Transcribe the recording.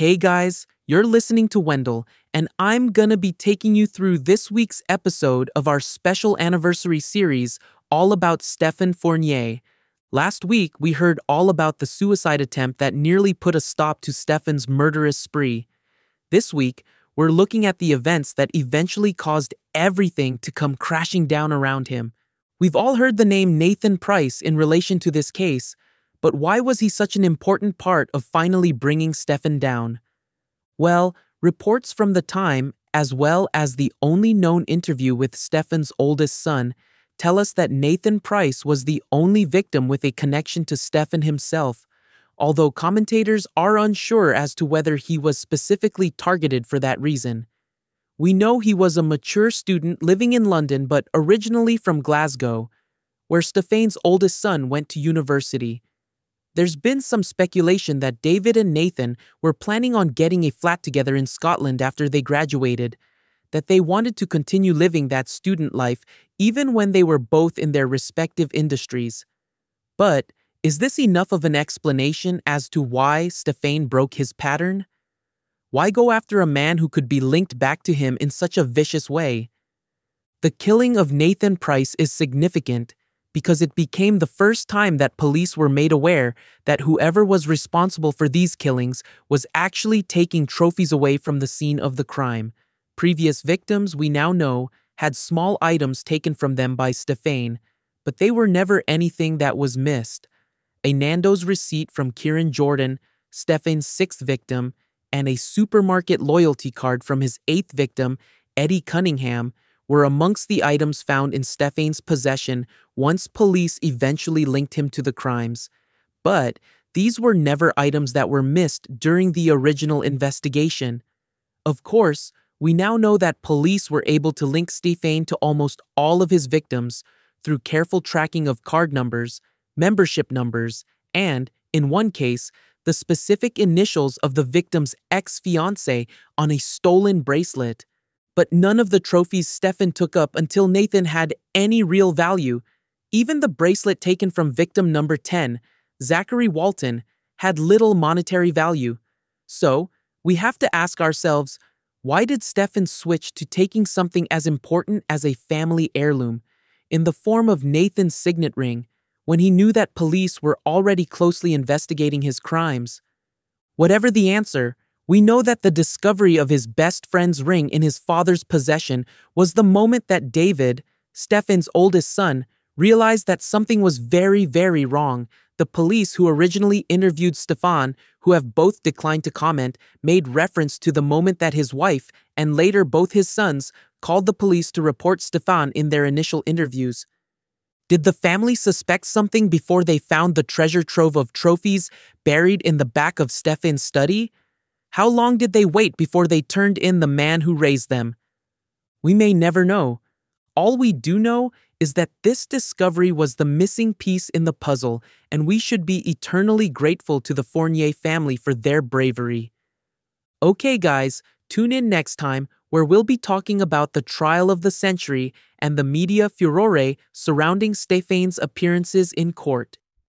Hey guys, you're listening to Wendell, and I'm gonna be taking you through this week's episode of our special anniversary series all about Stephen Fournier. Last week, we heard all about the suicide attempt that nearly put a stop to Stephen's murderous spree. This week, we're looking at the events that eventually caused everything to come crashing down around him. We've all heard the name Nathan Price in relation to this case, but why was he such an important part of finally bringing Stephen down? Well, reports from the time, as well as the only known interview with Stephen's oldest son, tell us that Nathan Price was the only victim with a connection to Stephen himself, although commentators are unsure as to whether he was specifically targeted for that reason. We know he was a mature student living in London but originally from Glasgow, where Stephane's oldest son went to university. There's been some speculation that David and Nathan were planning on getting a flat together in Scotland after they graduated, that they wanted to continue living that student life even when they were both in their respective industries. But is this enough of an explanation as to why Stephane broke his pattern? Why go after a man who could be linked back to him in such a vicious way? The killing of Nathan Price is significant because it became the first time that police were made aware that whoever was responsible for these killings was actually taking trophies away from the scene of the crime. Previous victims, we now know, had small items taken from them by Stephane, but they were never anything that was missed. A Nando's receipt from Kieran Jordan, Stephane's sixth victim, and a supermarket loyalty card from his eighth victim, Eddie Cunningham, were amongst the items found in Stephane's possession once police eventually linked him to the crimes. But these were never items that were missed during the original investigation. Of course, we now know that police were able to link Stephane to almost all of his victims through careful tracking of card numbers, membership numbers, and, in one case, the specific initials of the victim's ex fiance on a stolen bracelet but none of the trophies Stefan took up until Nathan had any real value. Even the bracelet taken from victim number 10, Zachary Walton, had little monetary value. So, we have to ask ourselves why did Stefan switch to taking something as important as a family heirloom in the form of Nathan's signet ring when he knew that police were already closely investigating his crimes? Whatever the answer, we know that the discovery of his best friend's ring in his father's possession was the moment that David, Stefan's oldest son, realized that something was very, very wrong. The police who originally interviewed Stefan, who have both declined to comment, made reference to the moment that his wife and later both his sons called the police to report Stefan in their initial interviews. Did the family suspect something before they found the treasure trove of trophies buried in the back of Stefan's study? How long did they wait before they turned in the man who raised them? We may never know. All we do know is that this discovery was the missing piece in the puzzle, and we should be eternally grateful to the Fournier family for their bravery. Okay, guys, tune in next time where we'll be talking about the trial of the century and the media furore surrounding Stephane's appearances in court.